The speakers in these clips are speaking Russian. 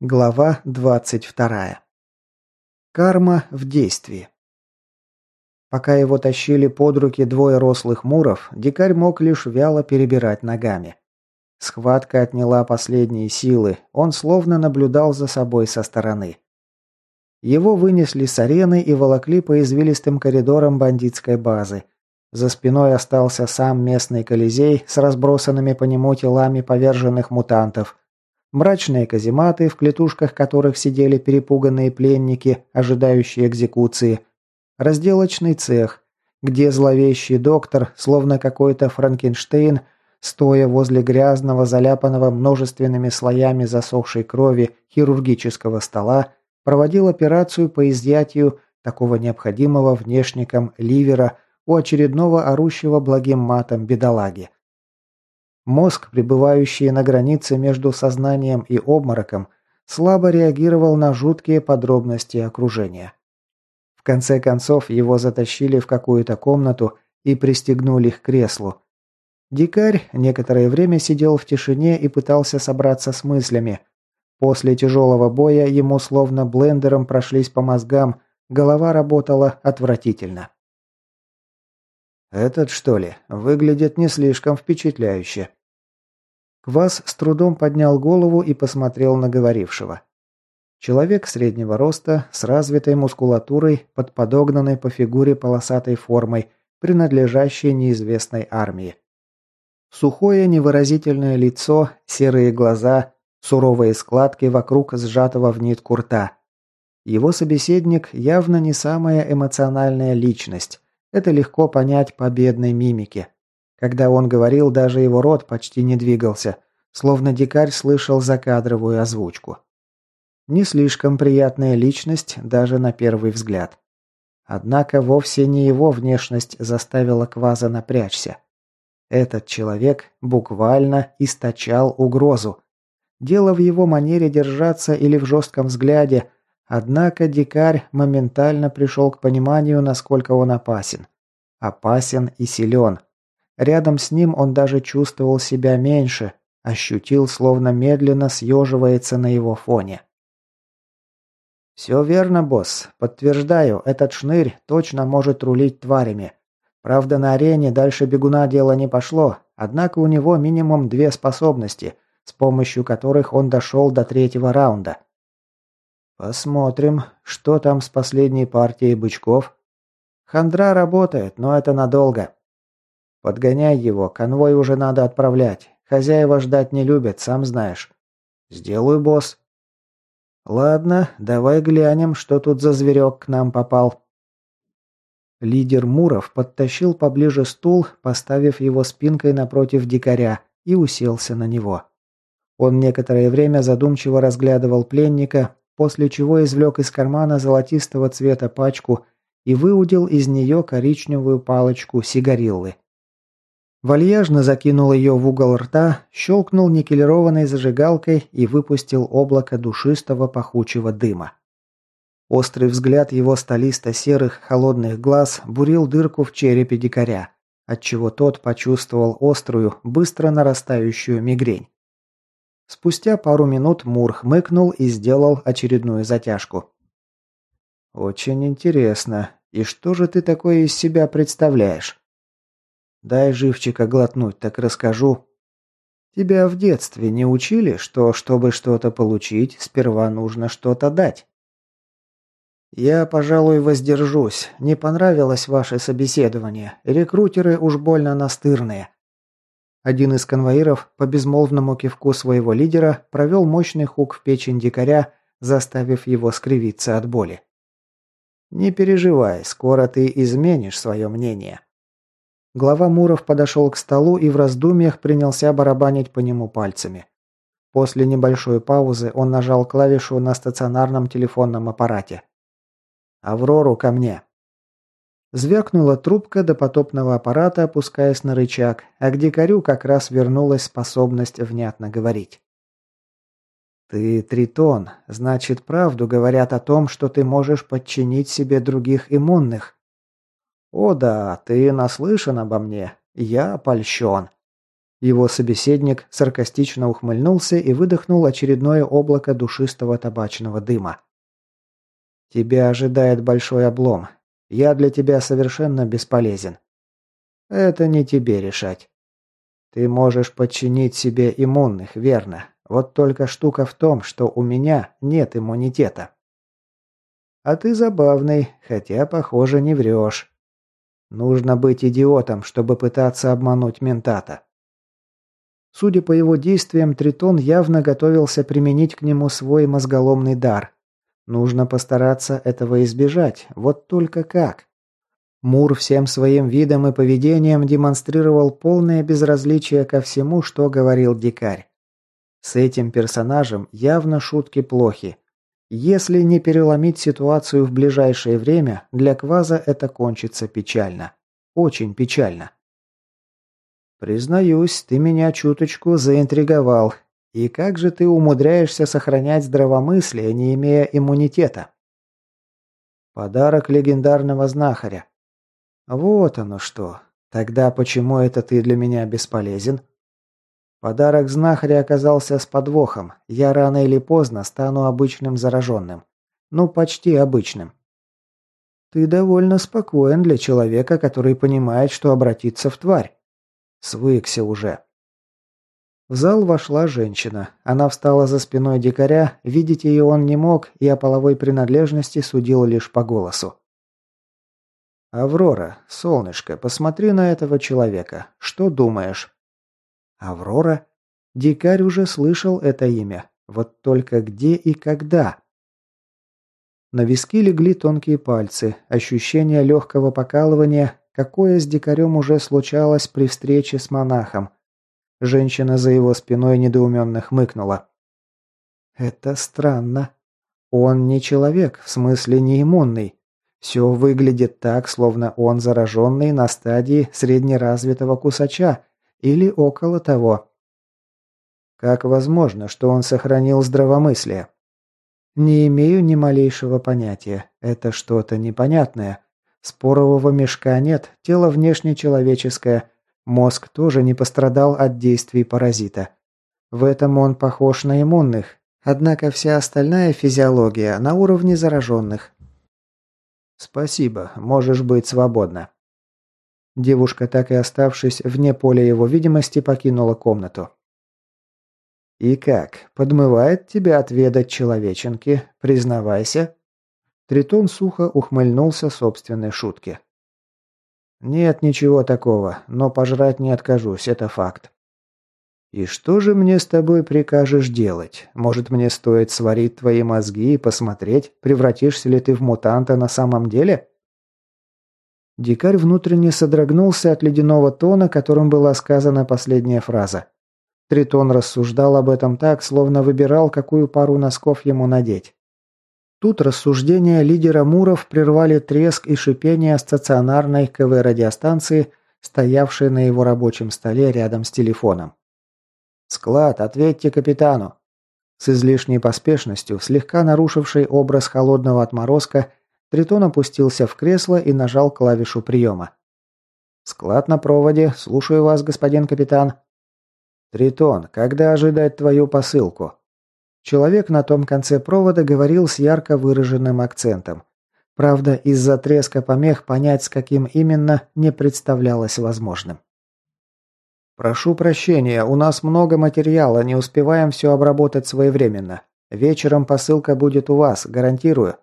Глава 22. Карма в действии. Пока его тащили под руки двое рослых муров, дикарь мог лишь вяло перебирать ногами. Схватка отняла последние силы, он словно наблюдал за собой со стороны. Его вынесли с арены и волокли по извилистым коридорам бандитской базы. За спиной остался сам местный Колизей с разбросанными по нему телами поверженных мутантов – Мрачные казематы, в клетушках которых сидели перепуганные пленники, ожидающие экзекуции. Разделочный цех, где зловещий доктор, словно какой-то Франкенштейн, стоя возле грязного, заляпанного множественными слоями засохшей крови хирургического стола, проводил операцию по изъятию такого необходимого внешникам ливера у очередного орущего благим матом бедолаги. Мозг, пребывающий на границе между сознанием и обмороком, слабо реагировал на жуткие подробности окружения. В конце концов его затащили в какую-то комнату и пристегнули к креслу. Дикарь некоторое время сидел в тишине и пытался собраться с мыслями. После тяжелого боя ему словно блендером прошлись по мозгам, голова работала отвратительно. «Этот, что ли, выглядит не слишком впечатляюще», Квас с трудом поднял голову и посмотрел на говорившего. Человек среднего роста, с развитой мускулатурой, под подогнанной по фигуре полосатой формой, принадлежащей неизвестной армии. Сухое невыразительное лицо, серые глаза, суровые складки вокруг сжатого в нитку рта. Его собеседник явно не самая эмоциональная личность. Это легко понять по бедной мимике. Когда он говорил, даже его рот почти не двигался, словно дикарь слышал закадровую озвучку. Не слишком приятная личность даже на первый взгляд. Однако вовсе не его внешность заставила Кваза напрячься. Этот человек буквально источал угрозу. Дело в его манере держаться или в жестком взгляде, однако дикарь моментально пришел к пониманию, насколько он опасен. Опасен и силен. Рядом с ним он даже чувствовал себя меньше, ощутил, словно медленно съеживается на его фоне. «Все верно, босс. Подтверждаю, этот шнырь точно может рулить тварями. Правда, на арене дальше бегуна дело не пошло, однако у него минимум две способности, с помощью которых он дошел до третьего раунда. Посмотрим, что там с последней партией бычков. Хандра работает, но это надолго. Подгоняй его, конвой уже надо отправлять. Хозяева ждать не любят, сам знаешь. Сделаю, босс. Ладно, давай глянем, что тут за зверек к нам попал. Лидер Муров подтащил поближе стул, поставив его спинкой напротив дикаря, и уселся на него. Он некоторое время задумчиво разглядывал пленника, после чего извлек из кармана золотистого цвета пачку и выудил из нее коричневую палочку сигариллы. Вальяжно закинул ее в угол рта, щелкнул никелированной зажигалкой и выпустил облако душистого пахучего дыма. Острый взгляд его столисто-серых холодных глаз бурил дырку в черепе дикаря, отчего тот почувствовал острую, быстро нарастающую мигрень. Спустя пару минут Мур хмыкнул и сделал очередную затяжку. «Очень интересно. И что же ты такое из себя представляешь?» Дай живчика глотнуть, так расскажу. Тебя в детстве не учили, что, чтобы что-то получить, сперва нужно что-то дать? Я, пожалуй, воздержусь. Не понравилось ваше собеседование. Рекрутеры уж больно настырные. Один из конвоиров по безмолвному кивку своего лидера провел мощный хук в печень дикаря, заставив его скривиться от боли. «Не переживай, скоро ты изменишь свое мнение». Глава Муров подошел к столу и в раздумьях принялся барабанить по нему пальцами. После небольшой паузы он нажал клавишу на стационарном телефонном аппарате. «Аврору ко мне!» Звякнула трубка до потопного аппарата, опускаясь на рычаг, а к дикарю как раз вернулась способность внятно говорить. «Ты тритон, значит, правду говорят о том, что ты можешь подчинить себе других иммунных. «О да, ты наслышан обо мне. Я польщен». Его собеседник саркастично ухмыльнулся и выдохнул очередное облако душистого табачного дыма. «Тебя ожидает большой облом. Я для тебя совершенно бесполезен. Это не тебе решать. Ты можешь подчинить себе иммунных, верно. Вот только штука в том, что у меня нет иммунитета. А ты забавный, хотя, похоже, не врешь. Нужно быть идиотом, чтобы пытаться обмануть ментата. Судя по его действиям, Тритон явно готовился применить к нему свой мозголомный дар. Нужно постараться этого избежать, вот только как? Мур всем своим видом и поведением демонстрировал полное безразличие ко всему, что говорил дикарь. С этим персонажем явно шутки плохи. Если не переломить ситуацию в ближайшее время, для Кваза это кончится печально. Очень печально. «Признаюсь, ты меня чуточку заинтриговал. И как же ты умудряешься сохранять здравомыслие, не имея иммунитета?» «Подарок легендарного знахаря. Вот оно что. Тогда почему это ты для меня бесполезен?» Подарок знахаря оказался с подвохом. Я рано или поздно стану обычным зараженным. Ну, почти обычным. Ты довольно спокоен для человека, который понимает, что обратиться в тварь. Свыкся уже. В зал вошла женщина. Она встала за спиной дикаря, видеть ее он не мог и о половой принадлежности судил лишь по голосу. «Аврора, солнышко, посмотри на этого человека. Что думаешь?» «Аврора?» Дикарь уже слышал это имя. Вот только где и когда? На виски легли тонкие пальцы, ощущение легкого покалывания, какое с дикарем уже случалось при встрече с монахом. Женщина за его спиной недоуменно хмыкнула. «Это странно. Он не человек, в смысле не иммунный. Все выглядит так, словно он зараженный на стадии среднеразвитого кусача или около того. Как возможно, что он сохранил здравомыслие? Не имею ни малейшего понятия. Это что-то непонятное. Спорового мешка нет, тело внешне человеческое. Мозг тоже не пострадал от действий паразита. В этом он похож на иммунных. Однако вся остальная физиология на уровне зараженных. «Спасибо, можешь быть свободна». Девушка, так и оставшись вне поля его видимости, покинула комнату. «И как? Подмывает тебя отведать человеченки? Признавайся?» Тритон сухо ухмыльнулся собственной шутке. «Нет ничего такого, но пожрать не откажусь, это факт». «И что же мне с тобой прикажешь делать? Может, мне стоит сварить твои мозги и посмотреть, превратишься ли ты в мутанта на самом деле?» Дикарь внутренне содрогнулся от ледяного тона, которым была сказана последняя фраза. Тритон рассуждал об этом так, словно выбирал, какую пару носков ему надеть. Тут рассуждения лидера Муров прервали треск и шипение стационарной КВ-радиостанции, стоявшей на его рабочем столе рядом с телефоном. «Склад, ответьте капитану!» С излишней поспешностью, слегка нарушившей образ холодного отморозка, Тритон опустился в кресло и нажал клавишу приема. «Склад на проводе. Слушаю вас, господин капитан». «Тритон, когда ожидать твою посылку?» Человек на том конце провода говорил с ярко выраженным акцентом. Правда, из-за треска помех понять, с каким именно, не представлялось возможным. «Прошу прощения, у нас много материала, не успеваем все обработать своевременно. Вечером посылка будет у вас, гарантирую».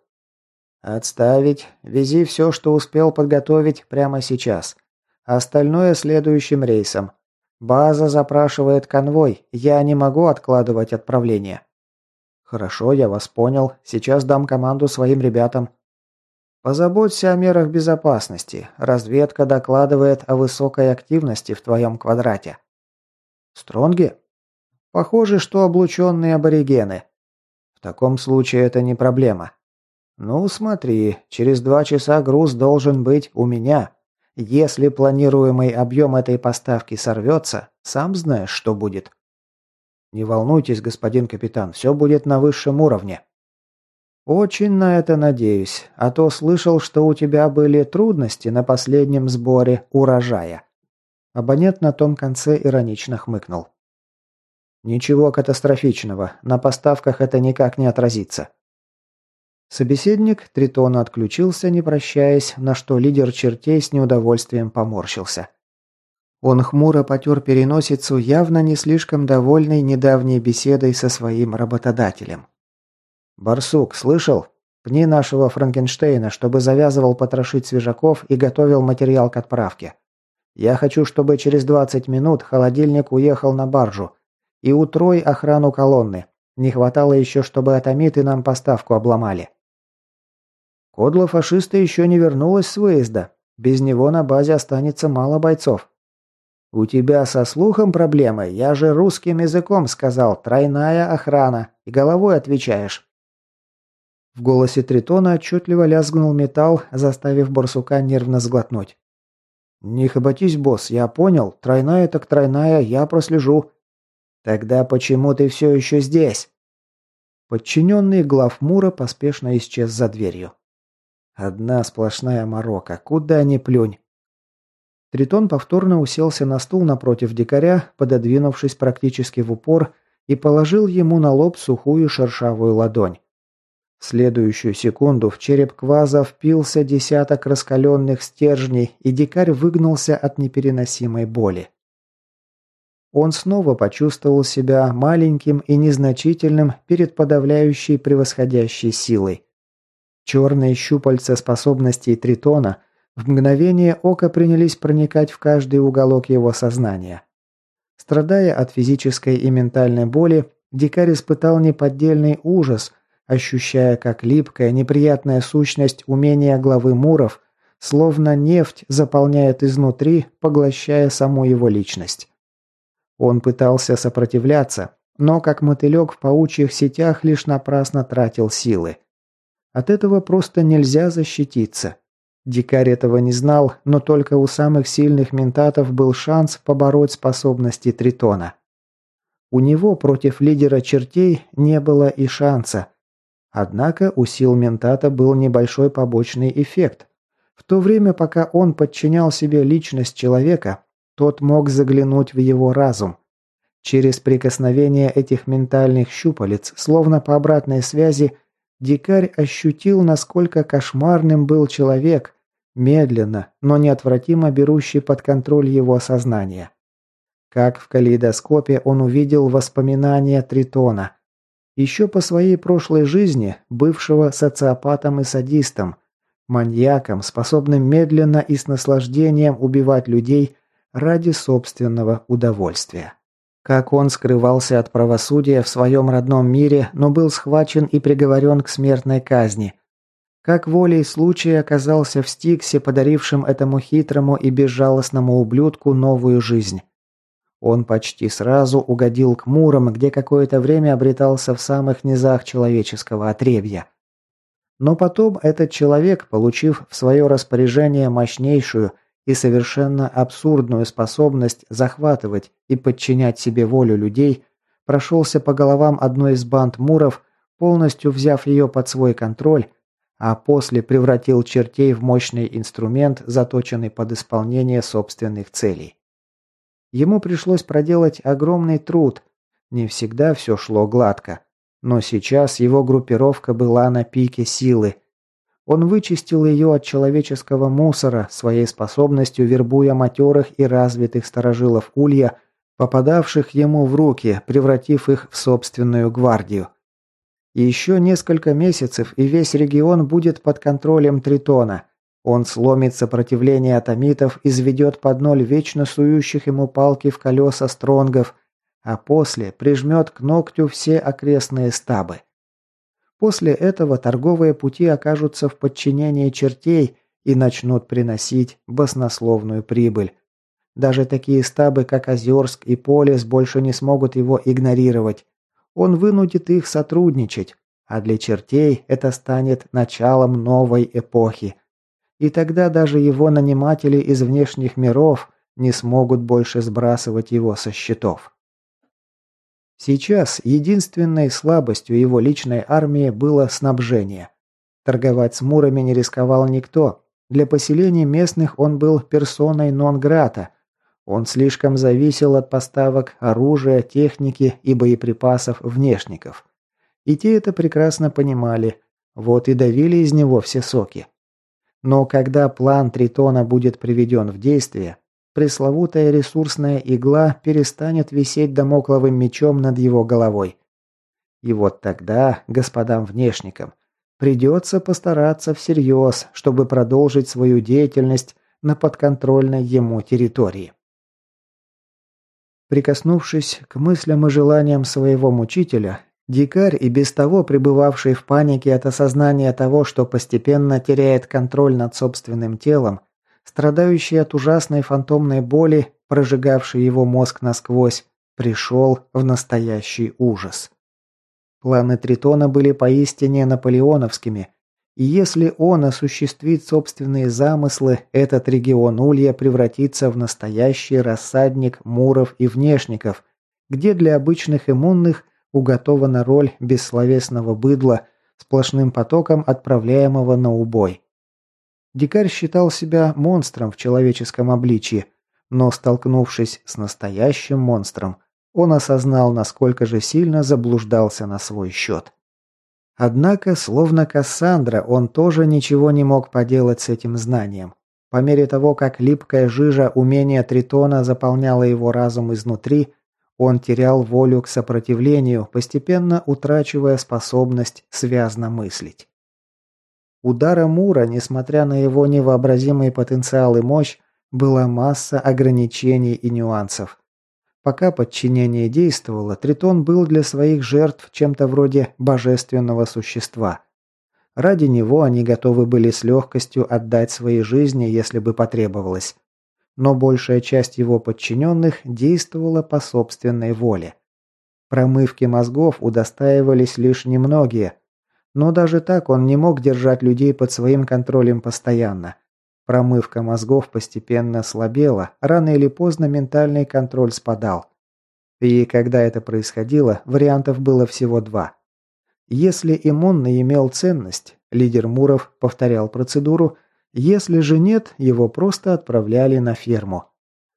«Отставить. Вези все, что успел подготовить прямо сейчас. Остальное следующим рейсом. База запрашивает конвой. Я не могу откладывать отправление». «Хорошо, я вас понял. Сейчас дам команду своим ребятам». «Позаботься о мерах безопасности. Разведка докладывает о высокой активности в твоем квадрате». «Стронги?» «Похоже, что облученные аборигены». «В таком случае это не проблема». «Ну, смотри, через два часа груз должен быть у меня. Если планируемый объем этой поставки сорвется, сам знаешь, что будет». «Не волнуйтесь, господин капитан, все будет на высшем уровне». «Очень на это надеюсь, а то слышал, что у тебя были трудности на последнем сборе урожая». Абонент на том конце иронично хмыкнул. «Ничего катастрофичного. На поставках это никак не отразится». Собеседник Тритона отключился, не прощаясь, на что лидер чертей с неудовольствием поморщился. Он хмуро потер переносицу, явно не слишком довольный недавней беседой со своим работодателем. «Барсук, слышал? Пни нашего Франкенштейна, чтобы завязывал потрошить свежаков и готовил материал к отправке. Я хочу, чтобы через 20 минут холодильник уехал на баржу. И утрой охрану колонны. Не хватало еще, чтобы атомиты нам поставку обломали». Кодла фашиста еще не вернулась с выезда. Без него на базе останется мало бойцов. «У тебя со слухом проблемы? Я же русским языком сказал. Тройная охрана. И головой отвечаешь». В голосе Тритона отчетливо лязгнул металл, заставив барсука нервно сглотнуть. «Не хоботись, босс, я понял. Тройная так тройная, я прослежу». «Тогда почему ты все еще здесь?» Подчиненный глав Мура поспешно исчез за дверью. Одна сплошная морока, куда ни плюнь. Тритон повторно уселся на стул напротив дикаря, пододвинувшись практически в упор, и положил ему на лоб сухую шершавую ладонь. В следующую секунду в череп кваза впился десяток раскаленных стержней, и дикарь выгнулся от непереносимой боли. Он снова почувствовал себя маленьким и незначительным перед подавляющей превосходящей силой. Черные щупальца способностей Тритона в мгновение ока принялись проникать в каждый уголок его сознания. Страдая от физической и ментальной боли, дикарь испытал неподдельный ужас, ощущая, как липкая, неприятная сущность умения главы Муров, словно нефть, заполняет изнутри, поглощая саму его личность. Он пытался сопротивляться, но, как мотылек в паучьих сетях, лишь напрасно тратил силы. От этого просто нельзя защититься. Дикарь этого не знал, но только у самых сильных ментатов был шанс побороть способности Тритона. У него против лидера чертей не было и шанса. Однако у сил ментата был небольшой побочный эффект. В то время, пока он подчинял себе личность человека, тот мог заглянуть в его разум. Через прикосновение этих ментальных щупалец, словно по обратной связи, дикарь ощутил, насколько кошмарным был человек, медленно, но неотвратимо берущий под контроль его сознание. Как в калейдоскопе он увидел воспоминания Тритона. Еще по своей прошлой жизни, бывшего социопатом и садистом, маньяком, способным медленно и с наслаждением убивать людей ради собственного удовольствия. Как он скрывался от правосудия в своем родном мире, но был схвачен и приговорен к смертной казни – как волей случая оказался в Стиксе, подарившим этому хитрому и безжалостному ублюдку новую жизнь. Он почти сразу угодил к Мурам, где какое-то время обретался в самых низах человеческого отребья. Но потом этот человек, получив в свое распоряжение мощнейшую и совершенно абсурдную способность захватывать и подчинять себе волю людей, прошелся по головам одной из банд Муров, полностью взяв ее под свой контроль а после превратил чертей в мощный инструмент, заточенный под исполнение собственных целей. Ему пришлось проделать огромный труд. Не всегда все шло гладко. Но сейчас его группировка была на пике силы. Он вычистил ее от человеческого мусора, своей способностью вербуя матерых и развитых сторожилов улья, попадавших ему в руки, превратив их в собственную гвардию. Еще несколько месяцев, и весь регион будет под контролем Тритона. Он сломит сопротивление атомитов, изведет под ноль вечно сующих ему палки в колеса стронгов, а после прижмет к ногтю все окрестные стабы. После этого торговые пути окажутся в подчинении чертей и начнут приносить баснословную прибыль. Даже такие стабы, как Озерск и Полис, больше не смогут его игнорировать. Он вынудит их сотрудничать, а для чертей это станет началом новой эпохи. И тогда даже его наниматели из внешних миров не смогут больше сбрасывать его со счетов. Сейчас единственной слабостью его личной армии было снабжение. Торговать с мурами не рисковал никто. Для поселения местных он был персоной нон-грата. Он слишком зависел от поставок оружия, техники и боеприпасов внешников. И те это прекрасно понимали, вот и давили из него все соки. Но когда план Тритона будет приведен в действие, пресловутая ресурсная игла перестанет висеть домокловым мечом над его головой. И вот тогда господам внешникам придется постараться всерьез, чтобы продолжить свою деятельность на подконтрольной ему территории. Прикоснувшись к мыслям и желаниям своего мучителя, дикарь и без того пребывавший в панике от осознания того, что постепенно теряет контроль над собственным телом, страдающий от ужасной фантомной боли, прожигавшей его мозг насквозь, пришел в настоящий ужас. Планы Тритона были поистине наполеоновскими, и если он осуществит собственные замыслы, этот регион Улья превратится в настоящий рассадник муров и внешников, где для обычных иммунных уготована роль бессловесного быдла, сплошным потоком отправляемого на убой. Дикарь считал себя монстром в человеческом обличье, но столкнувшись с настоящим монстром, он осознал, насколько же сильно заблуждался на свой счет. Однако, словно Кассандра, он тоже ничего не мог поделать с этим знанием. По мере того, как липкая жижа умения Тритона заполняла его разум изнутри, он терял волю к сопротивлению, постепенно утрачивая способность связно мыслить. Удара Мура, несмотря на его невообразимый потенциал и мощь, была масса ограничений и нюансов. Пока подчинение действовало, Тритон был для своих жертв чем-то вроде божественного существа. Ради него они готовы были с легкостью отдать свои жизни, если бы потребовалось. Но большая часть его подчиненных действовала по собственной воле. Промывки мозгов удостаивались лишь немногие. Но даже так он не мог держать людей под своим контролем постоянно. Промывка мозгов постепенно слабела, рано или поздно ментальный контроль спадал. И когда это происходило, вариантов было всего два. Если иммунный имел ценность, лидер Муров повторял процедуру, если же нет, его просто отправляли на ферму.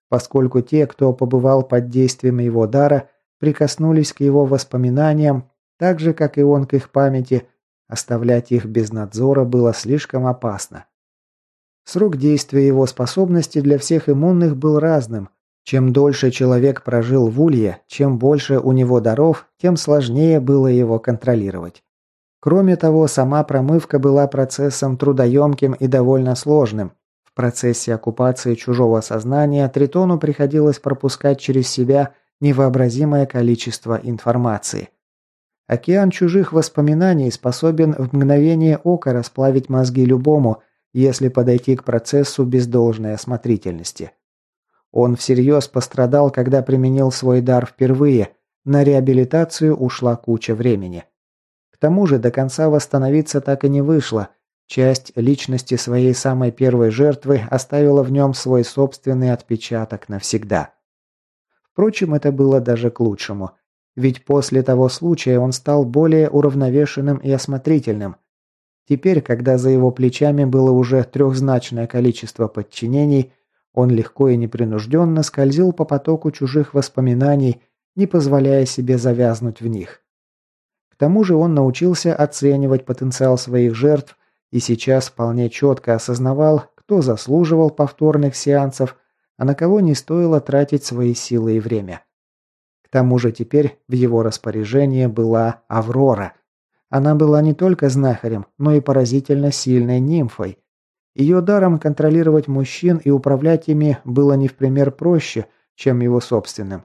Поскольку те, кто побывал под действием его дара, прикоснулись к его воспоминаниям, так же, как и он к их памяти, оставлять их без надзора было слишком опасно. Срок действия его способности для всех иммунных был разным. Чем дольше человек прожил в Улье, чем больше у него даров, тем сложнее было его контролировать. Кроме того, сама промывка была процессом трудоемким и довольно сложным. В процессе оккупации чужого сознания Тритону приходилось пропускать через себя невообразимое количество информации. Океан чужих воспоминаний способен в мгновение ока расплавить мозги любому, если подойти к процессу без должной осмотрительности. Он всерьез пострадал, когда применил свой дар впервые, на реабилитацию ушла куча времени. К тому же до конца восстановиться так и не вышло, часть личности своей самой первой жертвы оставила в нем свой собственный отпечаток навсегда. Впрочем, это было даже к лучшему, ведь после того случая он стал более уравновешенным и осмотрительным – Теперь, когда за его плечами было уже трехзначное количество подчинений, он легко и непринужденно скользил по потоку чужих воспоминаний, не позволяя себе завязнуть в них. К тому же он научился оценивать потенциал своих жертв и сейчас вполне четко осознавал, кто заслуживал повторных сеансов, а на кого не стоило тратить свои силы и время. К тому же теперь в его распоряжении была Аврора, она была не только знахарем, но и поразительно сильной нимфой. Ее даром контролировать мужчин и управлять ими было не в пример проще, чем его собственным.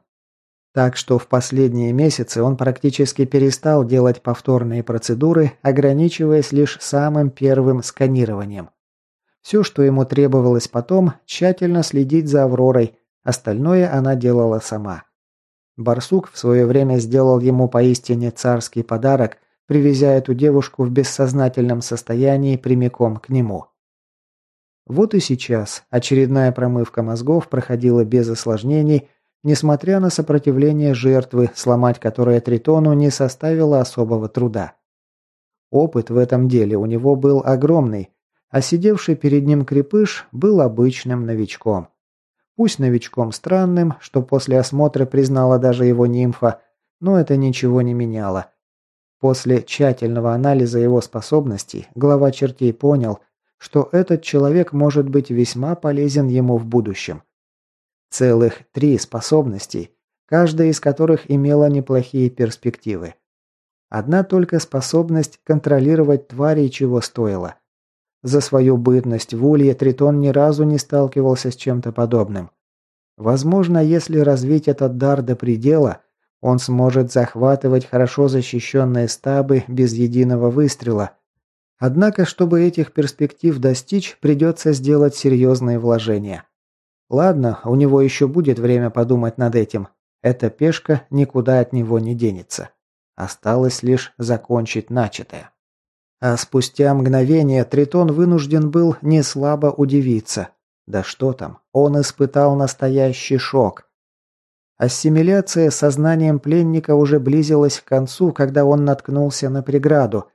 Так что в последние месяцы он практически перестал делать повторные процедуры, ограничиваясь лишь самым первым сканированием. Все, что ему требовалось потом, тщательно следить за Авророй, остальное она делала сама. Барсук в свое время сделал ему поистине царский подарок, привезя эту девушку в бессознательном состоянии прямиком к нему. Вот и сейчас очередная промывка мозгов проходила без осложнений, несмотря на сопротивление жертвы, сломать которое Тритону не составило особого труда. Опыт в этом деле у него был огромный, а сидевший перед ним крепыш был обычным новичком. Пусть новичком странным, что после осмотра признала даже его нимфа, но это ничего не меняло. После тщательного анализа его способностей глава чертей понял, что этот человек может быть весьма полезен ему в будущем. Целых три способностей, каждая из которых имела неплохие перспективы. Одна только способность контролировать тварей чего стоила. За свою бытность в Улье Тритон ни разу не сталкивался с чем-то подобным. Возможно, если развить этот дар до предела, он сможет захватывать хорошо защищенные стабы без единого выстрела. Однако, чтобы этих перспектив достичь, придется сделать серьезные вложения. Ладно, у него еще будет время подумать над этим. Эта пешка никуда от него не денется. Осталось лишь закончить начатое. А спустя мгновение Тритон вынужден был не слабо удивиться. Да что там, он испытал настоящий шок. Ассимиляция сознанием пленника уже близилась к концу, когда он наткнулся на преграду.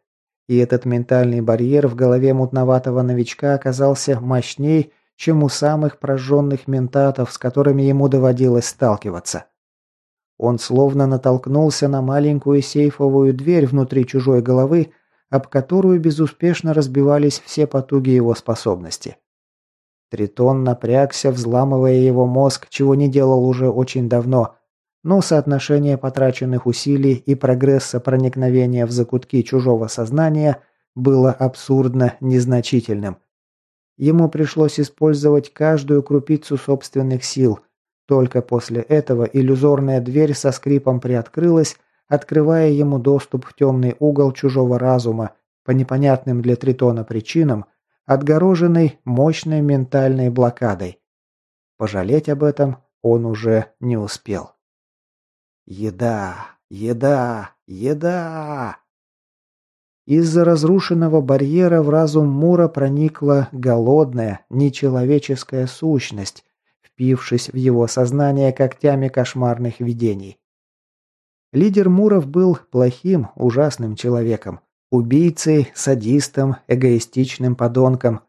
И этот ментальный барьер в голове мутноватого новичка оказался мощней, чем у самых прожженных ментатов, с которыми ему доводилось сталкиваться. Он словно натолкнулся на маленькую сейфовую дверь внутри чужой головы, об которую безуспешно разбивались все потуги его способности. Тритон напрягся, взламывая его мозг, чего не делал уже очень давно, но соотношение потраченных усилий и прогресса проникновения в закутки чужого сознания было абсурдно незначительным. Ему пришлось использовать каждую крупицу собственных сил, только после этого иллюзорная дверь со скрипом приоткрылась, открывая ему доступ в темный угол чужого разума по непонятным для Тритона причинам, отгороженный мощной ментальной блокадой. Пожалеть об этом он уже не успел. Еда, еда, еда. Из-за разрушенного барьера в разум Мура проникла голодная, нечеловеческая сущность, впившись в его сознание когтями кошмарных видений. Лидер Муров был плохим, ужасным человеком, убийцей, садистом, эгоистичным подонком,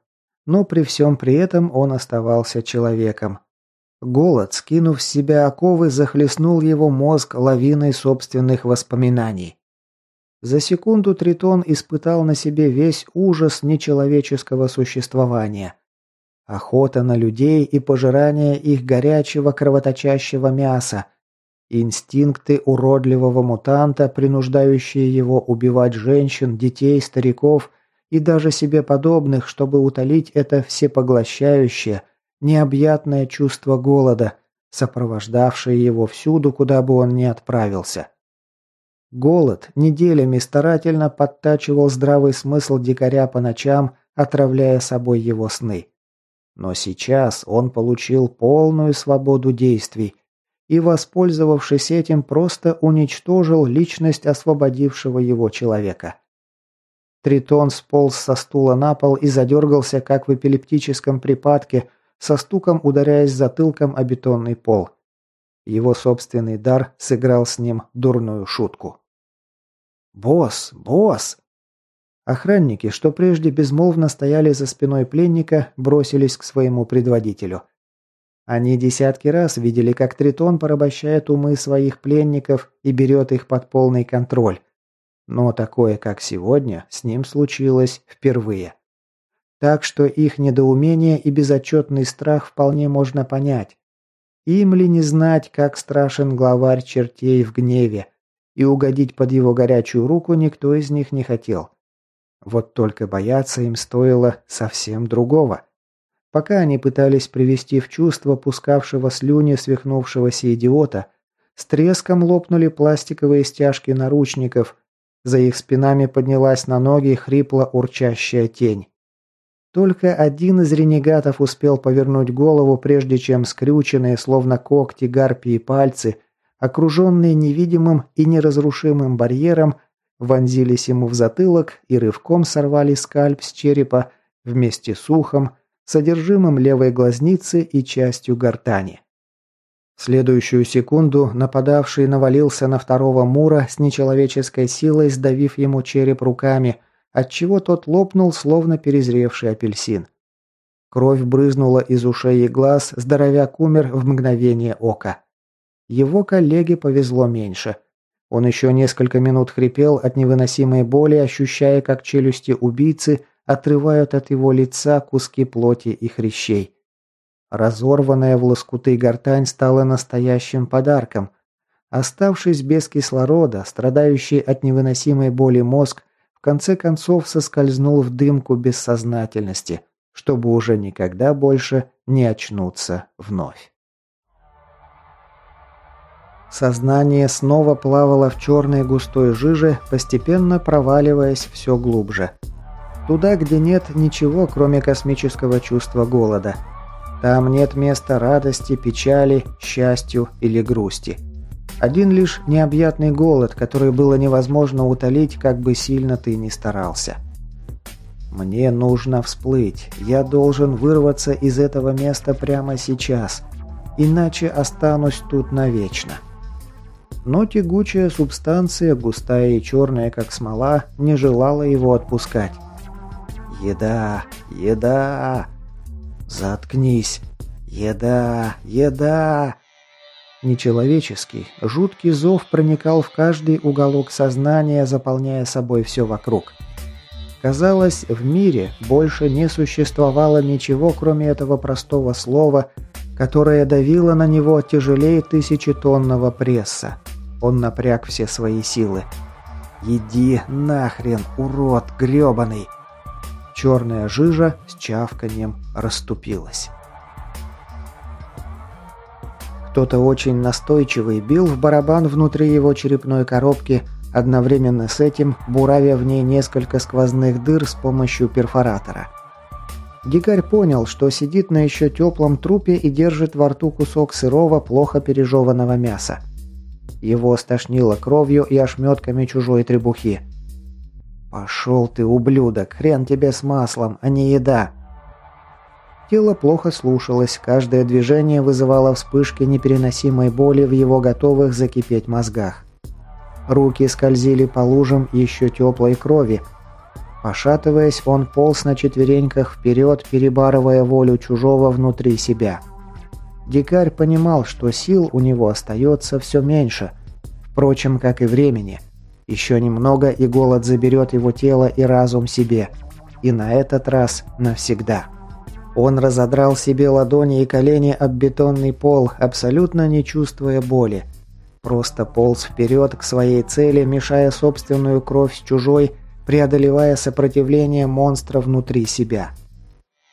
но при всем при этом он оставался человеком. Голод, скинув с себя оковы, захлестнул его мозг лавиной собственных воспоминаний. За секунду Тритон испытал на себе весь ужас нечеловеческого существования. Охота на людей и пожирание их горячего кровоточащего мяса. Инстинкты уродливого мутанта, принуждающие его убивать женщин, детей, стариков и даже себе подобных, чтобы утолить это всепоглощающее, необъятное чувство голода, сопровождавшее его всюду, куда бы он ни отправился. Голод неделями старательно подтачивал здравый смысл дикаря по ночам, отравляя собой его сны. Но сейчас он получил полную свободу действий и, воспользовавшись этим, просто уничтожил личность освободившего его человека. Тритон сполз со стула на пол и задергался, как в эпилептическом припадке, со стуком ударяясь затылком о бетонный пол. Его собственный дар сыграл с ним дурную шутку. «Босс! Босс!» Охранники, что прежде безмолвно стояли за спиной пленника, бросились к своему предводителю. Они десятки раз видели, как Тритон порабощает умы своих пленников и берет их под полный контроль. Но такое, как сегодня, с ним случилось впервые. Так что их недоумение и безотчетный страх вполне можно понять. Им ли не знать, как страшен главарь чертей в гневе, и угодить под его горячую руку никто из них не хотел. Вот только бояться им стоило совсем другого. Пока они пытались привести в чувство пускавшего слюни свихнувшегося идиота, с треском лопнули пластиковые стяжки наручников, за их спинами поднялась на ноги хрипло-урчащая тень. Только один из ренегатов успел повернуть голову, прежде чем скрюченные, словно когти гарпии пальцы, окруженные невидимым и неразрушимым барьером, вонзились ему в затылок и рывком сорвали скальп с черепа вместе с ухом, содержимым левой глазницы и частью гортани. В следующую секунду нападавший навалился на второго Мура с нечеловеческой силой, сдавив ему череп руками, отчего тот лопнул, словно перезревший апельсин. Кровь брызнула из ушей и глаз, здоровяк умер в мгновение ока. Его коллеге повезло меньше. Он еще несколько минут хрипел от невыносимой боли, ощущая, как челюсти убийцы отрывают от его лица куски плоти и хрящей. Разорванная в лоскуты гортань стала настоящим подарком. Оставшись без кислорода, страдающий от невыносимой боли мозг, в конце концов соскользнул в дымку бессознательности, чтобы уже никогда больше не очнуться вновь. Сознание снова плавало в черной густой жиже, постепенно проваливаясь все глубже. Туда, где нет ничего, кроме космического чувства голода – там нет места радости, печали, счастью или грусти. Один лишь необъятный голод, который было невозможно утолить, как бы сильно ты ни старался. Мне нужно всплыть. Я должен вырваться из этого места прямо сейчас. Иначе останусь тут навечно. Но тягучая субстанция, густая и черная, как смола, не желала его отпускать. Еда, еда. «Заткнись! Еда! Еда!» Нечеловеческий, жуткий зов проникал в каждый уголок сознания, заполняя собой все вокруг. Казалось, в мире больше не существовало ничего, кроме этого простого слова, которое давило на него тяжелее тысячетонного пресса. Он напряг все свои силы. «Иди нахрен, урод грёбаный!» Черная жижа с чавканием расступилась. Кто-то очень настойчивый бил в барабан внутри его черепной коробки, одновременно с этим буравя в ней несколько сквозных дыр с помощью перфоратора. Дикарь понял, что сидит на еще теплом трупе и держит во рту кусок сырого, плохо пережеванного мяса. Его стошнило кровью и ошметками чужой требухи. «Пошел ты, ублюдок! Хрен тебе с маслом, а не еда!» Тело плохо слушалось, каждое движение вызывало вспышки непереносимой боли в его готовых закипеть мозгах. Руки скользили по лужам еще теплой крови. Пошатываясь, он полз на четвереньках вперед, перебарывая волю чужого внутри себя. Дикарь понимал, что сил у него остается все меньше, впрочем, как и времени – еще немного, и голод заберет его тело и разум себе. И на этот раз навсегда. Он разодрал себе ладони и колени об бетонный пол, абсолютно не чувствуя боли. Просто полз вперед к своей цели, мешая собственную кровь с чужой, преодолевая сопротивление монстра внутри себя.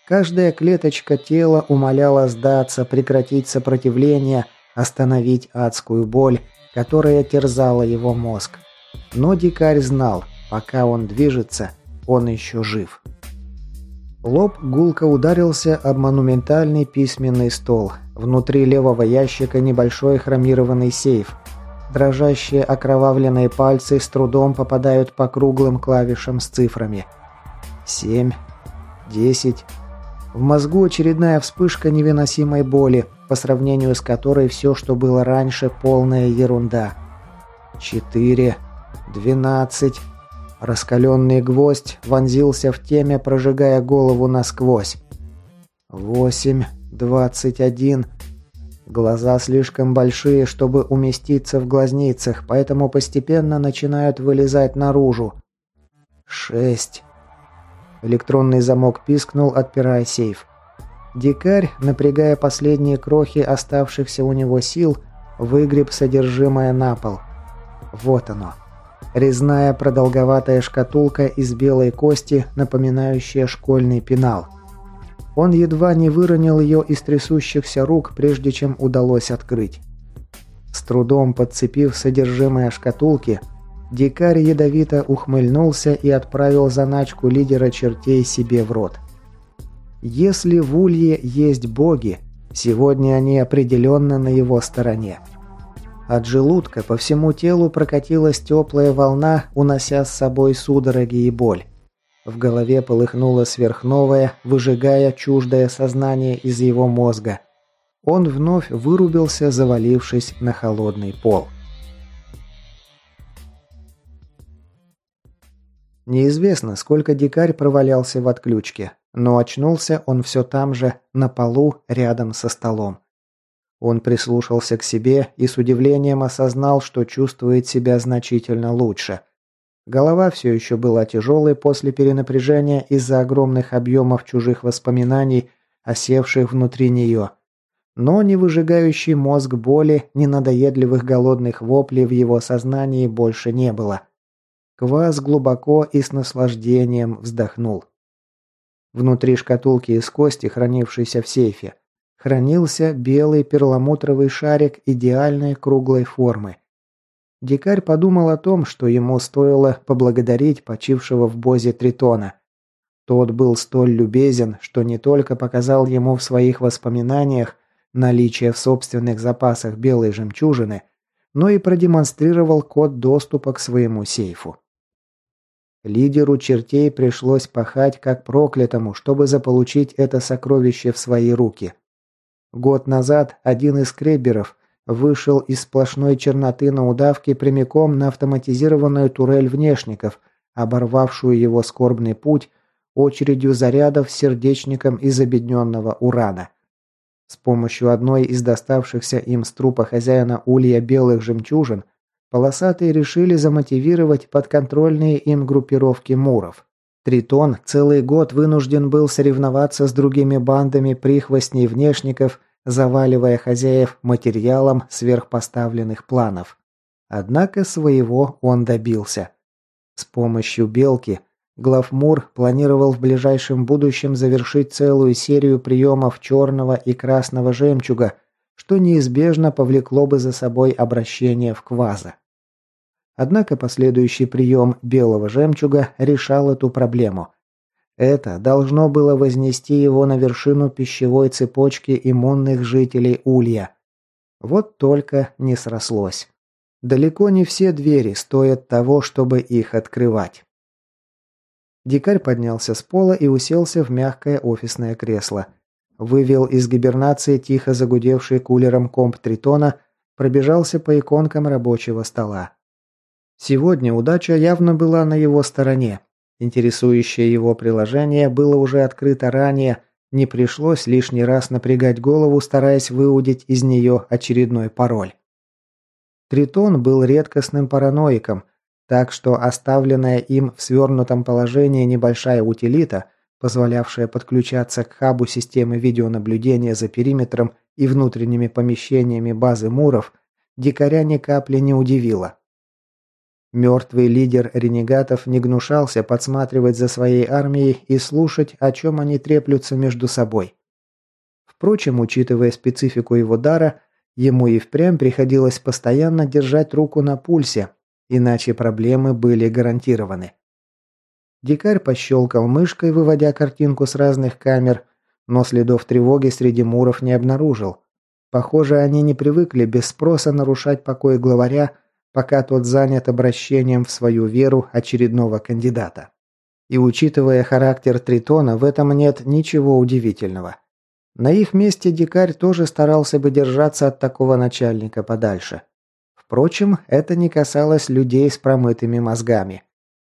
Каждая клеточка тела умоляла сдаться, прекратить сопротивление, остановить адскую боль, которая терзала его мозг. Но дикарь знал, пока он движется, он еще жив. Лоб гулко ударился об монументальный письменный стол. Внутри левого ящика небольшой хромированный сейф. Дрожащие окровавленные пальцы с трудом попадают по круглым клавишам с цифрами. Семь, десять. В мозгу очередная вспышка невыносимой боли, по сравнению с которой все, что было раньше, полная ерунда. Четыре, «Двенадцать!» Раскаленный гвоздь вонзился в теме, прожигая голову насквозь. «Восемь! Двадцать один!» Глаза слишком большие, чтобы уместиться в глазницах, поэтому постепенно начинают вылезать наружу. «Шесть!» Электронный замок пискнул, отпирая сейф. Дикарь, напрягая последние крохи оставшихся у него сил, выгреб содержимое на пол. Вот оно. Резная продолговатая шкатулка из белой кости, напоминающая школьный пенал. Он едва не выронил ее из трясущихся рук, прежде чем удалось открыть. С трудом подцепив содержимое шкатулки, дикарь ядовито ухмыльнулся и отправил заначку лидера чертей себе в рот. Если в Улье есть боги, сегодня они определенно на его стороне. От желудка по всему телу прокатилась теплая волна, унося с собой судороги и боль. В голове полыхнуло сверхновое, выжигая чуждое сознание из его мозга. Он вновь вырубился, завалившись на холодный пол. Неизвестно, сколько дикарь провалялся в отключке. Но очнулся он все там же, на полу, рядом со столом. Он прислушался к себе и с удивлением осознал, что чувствует себя значительно лучше. Голова все еще была тяжелой после перенапряжения из-за огромных объемов чужих воспоминаний, осевших внутри нее. Но не выжигающий мозг боли, ни надоедливых голодных воплей в его сознании больше не было. Квас глубоко и с наслаждением вздохнул. Внутри шкатулки из кости, хранившейся в сейфе, хранился белый перламутровый шарик идеальной круглой формы. Дикарь подумал о том, что ему стоило поблагодарить почившего в бозе Тритона. Тот был столь любезен, что не только показал ему в своих воспоминаниях наличие в собственных запасах белой жемчужины, но и продемонстрировал код доступа к своему сейфу. Лидеру чертей пришлось пахать как проклятому, чтобы заполучить это сокровище в свои руки – Год назад один из креберов вышел из сплошной черноты на удавке прямиком на автоматизированную турель внешников, оборвавшую его скорбный путь очередью зарядов сердечником из обедненного урана. С помощью одной из доставшихся им с трупа хозяина улья белых жемчужин полосатые решили замотивировать подконтрольные им группировки муров. Тритон целый год вынужден был соревноваться с другими бандами прихвостней внешников заваливая хозяев материалом сверхпоставленных планов. Однако своего он добился. С помощью белки Главмур планировал в ближайшем будущем завершить целую серию приемов черного и красного жемчуга, что неизбежно повлекло бы за собой обращение в кваза. Однако последующий прием белого жемчуга решал эту проблему. Это должно было вознести его на вершину пищевой цепочки иммунных жителей Улья. Вот только не срослось. Далеко не все двери стоят того, чтобы их открывать. Дикарь поднялся с пола и уселся в мягкое офисное кресло. Вывел из гибернации тихо загудевший кулером комп Тритона, пробежался по иконкам рабочего стола. Сегодня удача явно была на его стороне. Интересующее его приложение было уже открыто ранее, не пришлось лишний раз напрягать голову, стараясь выудить из нее очередной пароль. Тритон был редкостным параноиком, так что оставленная им в свернутом положении небольшая утилита, позволявшая подключаться к хабу системы видеонаблюдения за периметром и внутренними помещениями базы Муров, дикаря ни капли не удивила. Мертвый лидер ренегатов не гнушался подсматривать за своей армией и слушать, о чем они треплются между собой. Впрочем, учитывая специфику его дара, ему и впрямь приходилось постоянно держать руку на пульсе, иначе проблемы были гарантированы. Дикарь пощелкал мышкой, выводя картинку с разных камер, но следов тревоги среди муров не обнаружил. Похоже, они не привыкли без спроса нарушать покой главаря, пока тот занят обращением в свою веру очередного кандидата. И учитывая характер Тритона, в этом нет ничего удивительного. На их месте дикарь тоже старался бы держаться от такого начальника подальше. Впрочем, это не касалось людей с промытыми мозгами.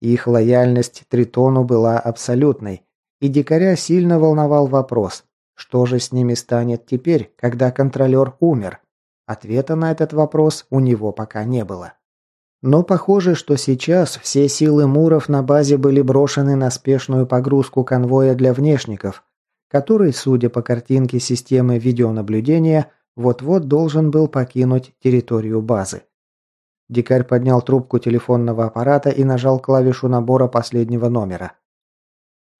Их лояльность Тритону была абсолютной, и дикаря сильно волновал вопрос, что же с ними станет теперь, когда контролер умер. Ответа на этот вопрос у него пока не было. Но похоже, что сейчас все силы Муров на базе были брошены на спешную погрузку конвоя для внешников, который, судя по картинке системы видеонаблюдения, вот-вот должен был покинуть территорию базы. Дикарь поднял трубку телефонного аппарата и нажал клавишу набора последнего номера.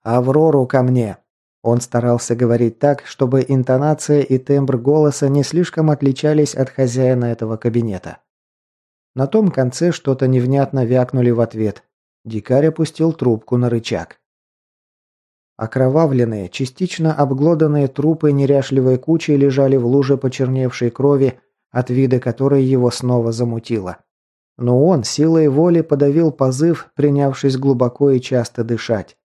«Аврору ко мне!» Он старался говорить так, чтобы интонация и тембр голоса не слишком отличались от хозяина этого кабинета. На том конце что-то невнятно вякнули в ответ. Дикарь опустил трубку на рычаг. Окровавленные, частично обглоданные трупы неряшливой кучей лежали в луже почерневшей крови, от вида которой его снова замутило. Но он силой воли подавил позыв, принявшись глубоко и часто дышать.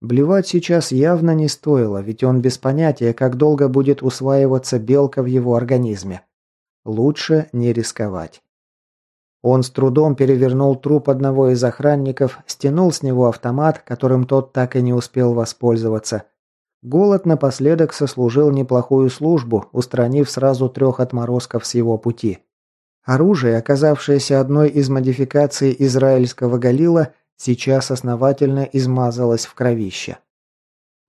Блевать сейчас явно не стоило, ведь он без понятия, как долго будет усваиваться белка в его организме. Лучше не рисковать. Он с трудом перевернул труп одного из охранников, стянул с него автомат, которым тот так и не успел воспользоваться, Голод напоследок сослужил неплохую службу, устранив сразу трех отморозков с его пути. Оружие, оказавшееся одной из модификаций израильского галила, сейчас основательно измазалось в кровище.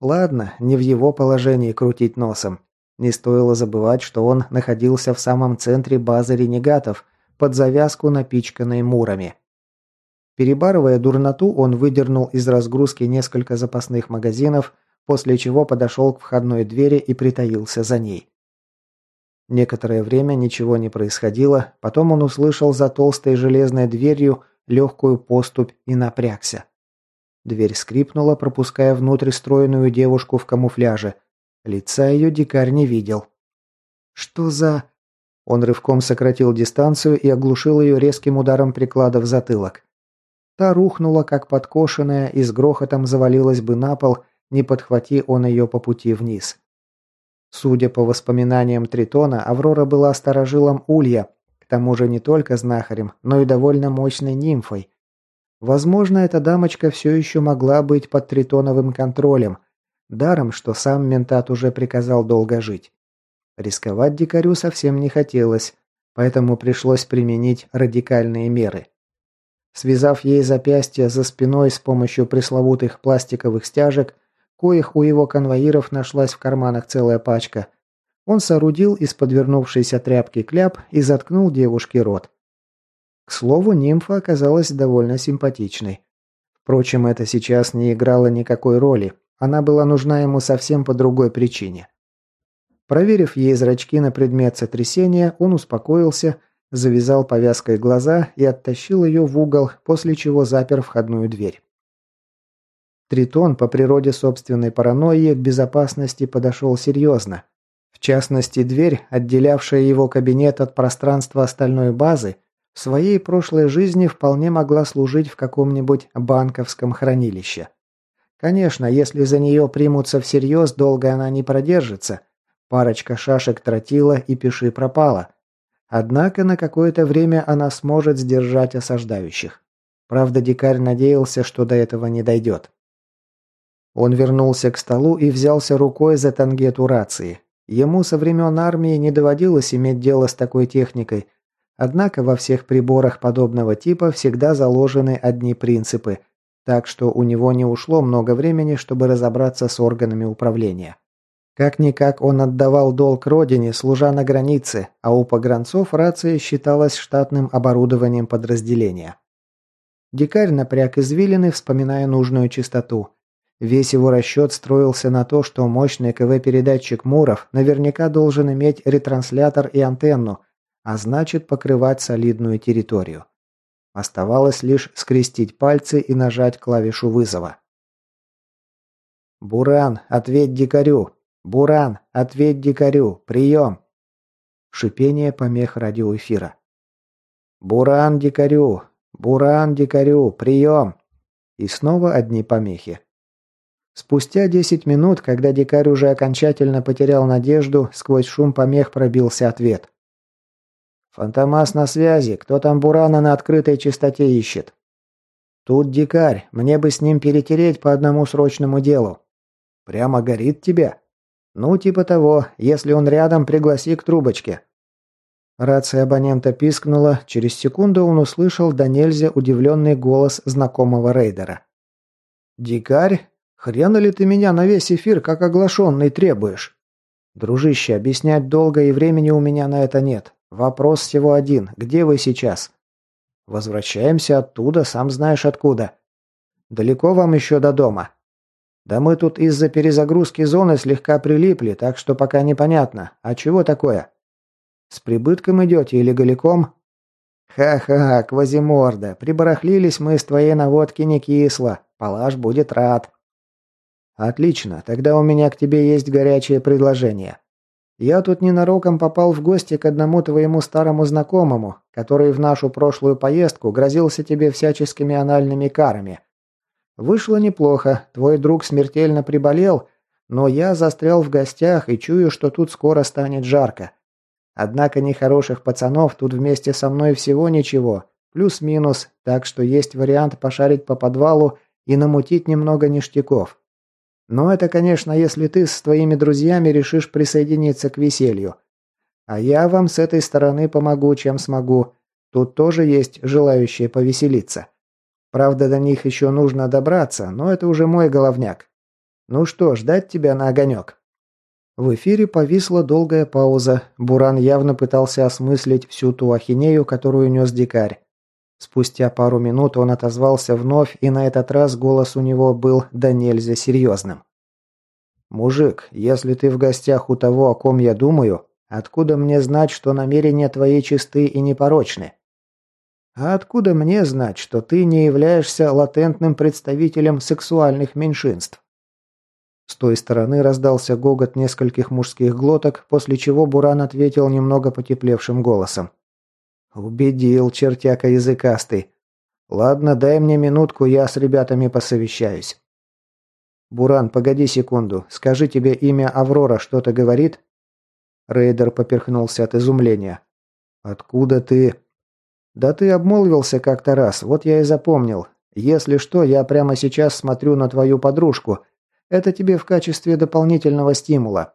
Ладно, не в его положении крутить носом. Не стоило забывать, что он находился в самом центре базы ренегатов, под завязку напичканной мурами. Перебарывая дурноту, он выдернул из разгрузки несколько запасных магазинов, после чего подошел к входной двери и притаился за ней. Некоторое время ничего не происходило, потом он услышал за толстой железной дверью легкую поступь и напрягся. Дверь скрипнула, пропуская внутрь стройную девушку в камуфляже. Лица ее дикарь не видел. «Что за...» Он рывком сократил дистанцию и оглушил ее резким ударом приклада в затылок. Та рухнула, как подкошенная, и с грохотом завалилась бы на пол, не подхвати он ее по пути вниз. Судя по воспоминаниям Тритона, Аврора была сторожилом Улья, к тому же не только знахарем, но и довольно мощной нимфой. Возможно, эта дамочка все еще могла быть под Тритоновым контролем, даром, что сам ментат уже приказал долго жить. Рисковать дикарю совсем не хотелось, поэтому пришлось применить радикальные меры. Связав ей запястье за спиной с помощью пресловутых пластиковых стяжек, коих у его конвоиров нашлась в карманах целая пачка. Он соорудил из подвернувшейся тряпки кляп и заткнул девушке рот. К слову, нимфа оказалась довольно симпатичной. Впрочем, это сейчас не играло никакой роли, она была нужна ему совсем по другой причине. Проверив ей зрачки на предмет сотрясения, он успокоился, завязал повязкой глаза и оттащил ее в угол, после чего запер входную дверь. Тритон по природе собственной паранойи к безопасности подошел серьезно. В частности, дверь, отделявшая его кабинет от пространства остальной базы, в своей прошлой жизни вполне могла служить в каком-нибудь банковском хранилище. Конечно, если за нее примутся всерьез, долго она не продержится. Парочка шашек тротила и пиши пропала. Однако на какое-то время она сможет сдержать осаждающих. Правда, дикарь надеялся, что до этого не дойдет. Он вернулся к столу и взялся рукой за тангету рации. Ему со времен армии не доводилось иметь дело с такой техникой, однако во всех приборах подобного типа всегда заложены одни принципы, так что у него не ушло много времени, чтобы разобраться с органами управления. Как-никак он отдавал долг родине, служа на границе, а у погранцов рация считалась штатным оборудованием подразделения. Дикарь напряг извилины, вспоминая нужную частоту. Весь его расчет строился на то, что мощный КВ-передатчик Муров наверняка должен иметь ретранслятор и антенну, а значит покрывать солидную территорию. Оставалось лишь скрестить пальцы и нажать клавишу вызова. «Буран, ответь дикарю! Буран, ответь дикарю! Прием!» Шипение помех радиоэфира. «Буран дикарю! Буран дикарю! Прием!» И снова одни помехи. Спустя 10 минут, когда дикарь уже окончательно потерял надежду, сквозь шум помех пробился ответ. «Фантомас на связи. Кто там Бурана на открытой частоте ищет?» «Тут дикарь. Мне бы с ним перетереть по одному срочному делу». «Прямо горит тебя?» «Ну, типа того. Если он рядом, пригласи к трубочке». Рация абонента пискнула. Через секунду он услышал до нельзя удивленный голос знакомого рейдера. «Дикарь? Хрена ли ты меня на весь эфир, как оглашенный, требуешь? Дружище, объяснять долго и времени у меня на это нет. Вопрос всего один. Где вы сейчас? Возвращаемся оттуда, сам знаешь откуда. Далеко вам еще до дома? Да мы тут из-за перезагрузки зоны слегка прилипли, так что пока непонятно. А чего такое? С прибытком идете или голиком? Ха-ха, квазиморда, прибарахлились мы с твоей наводки не кисло. Палаш будет рад. «Отлично, тогда у меня к тебе есть горячее предложение. Я тут ненароком попал в гости к одному твоему старому знакомому, который в нашу прошлую поездку грозился тебе всяческими анальными карами. Вышло неплохо, твой друг смертельно приболел, но я застрял в гостях и чую, что тут скоро станет жарко. Однако нехороших пацанов тут вместе со мной всего ничего, плюс-минус, так что есть вариант пошарить по подвалу и намутить немного ништяков. Но это, конечно, если ты с твоими друзьями решишь присоединиться к веселью. А я вам с этой стороны помогу, чем смогу. Тут тоже есть желающие повеселиться. Правда, до них еще нужно добраться, но это уже мой головняк. Ну что, ждать тебя на огонек?» В эфире повисла долгая пауза. Буран явно пытался осмыслить всю ту ахинею, которую нес дикарь. Спустя пару минут он отозвался вновь, и на этот раз голос у него был да нельзя серьезным. «Мужик, если ты в гостях у того, о ком я думаю, откуда мне знать, что намерения твои чисты и непорочны? А откуда мне знать, что ты не являешься латентным представителем сексуальных меньшинств?» С той стороны раздался гогот нескольких мужских глоток, после чего Буран ответил немного потеплевшим голосом. «Убедил, чертяка языкастый. Ладно, дай мне минутку, я с ребятами посовещаюсь». «Буран, погоди секунду. Скажи, тебе имя Аврора что-то говорит?» Рейдер поперхнулся от изумления. «Откуда ты...» «Да ты обмолвился как-то раз, вот я и запомнил. Если что, я прямо сейчас смотрю на твою подружку, это тебе в качестве дополнительного стимула».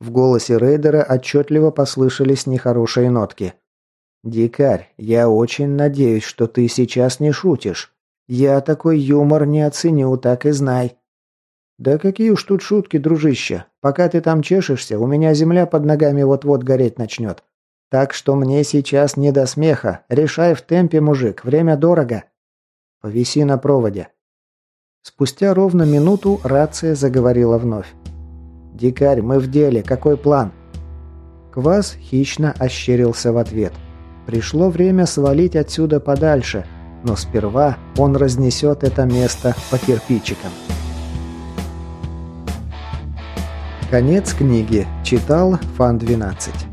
В голосе рейдера отчетливо послышались нехорошие нотки. «Дикарь, я очень надеюсь, что ты сейчас не шутишь. Я такой юмор не оценю, так и знай». «Да какие уж тут шутки, дружище. Пока ты там чешешься, у меня земля под ногами вот-вот гореть начнет. Так что мне сейчас не до смеха. Решай в темпе, мужик, время дорого. Повиси на проводе». Спустя ровно минуту рация заговорила вновь. «Дикарь, мы в деле. Какой план?» Квас хищно ощерился в ответ. Пришло время свалить отсюда подальше, но сперва он разнесет это место по кирпичикам. Конец книги. Читал Фан 12.